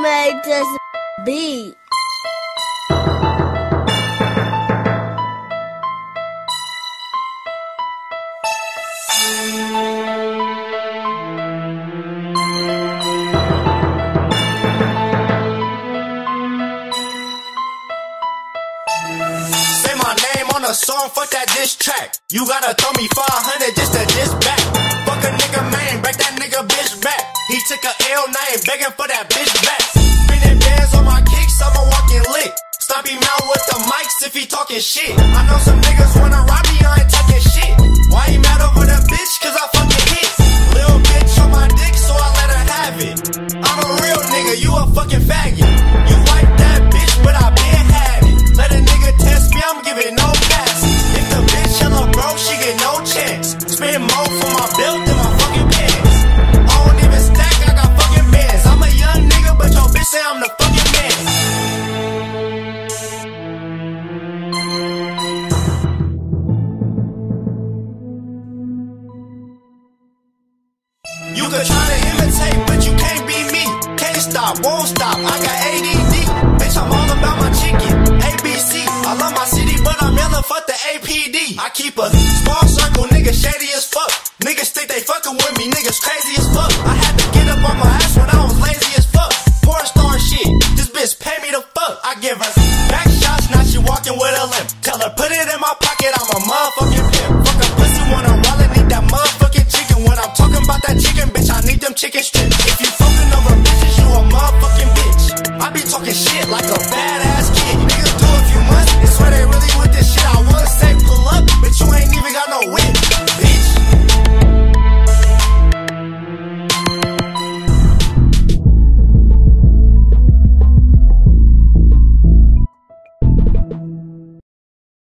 made this beat. Say my name on a song, fuck that diss track. You gotta throw me 500 just to diss back. Took a L name, begging for that bitch back. Spinning bands on my kicks, I'm a walking lick. Stop him out with the mics if he talking shit. I know some niggas wanna rob me, I ain't talking shit. Why he mad over the bitch? Cause I fucking hit. Little bitch on my dick, so I let her have it. I'm a real nigga, you a fucking faggot. You can try to imitate, but you can't be me. Can't stop, won't stop. I got ADD. Bitch, I'm all about my chicken. ABC. I love my city, but I'm yelling fuck the APD. I keep a small circle, nigga shady as fuck. Niggas think they fucking with me, niggas crazy as fuck. I had to get up on my ass when I was lazy as fuck. Poor star shit. This bitch pay me the fuck. I give her back shots, now she walking with a limp. Tell her put it in my them chicken strips. If you fucking over bitches, you a motherfucking bitch. I be talking shit like a bad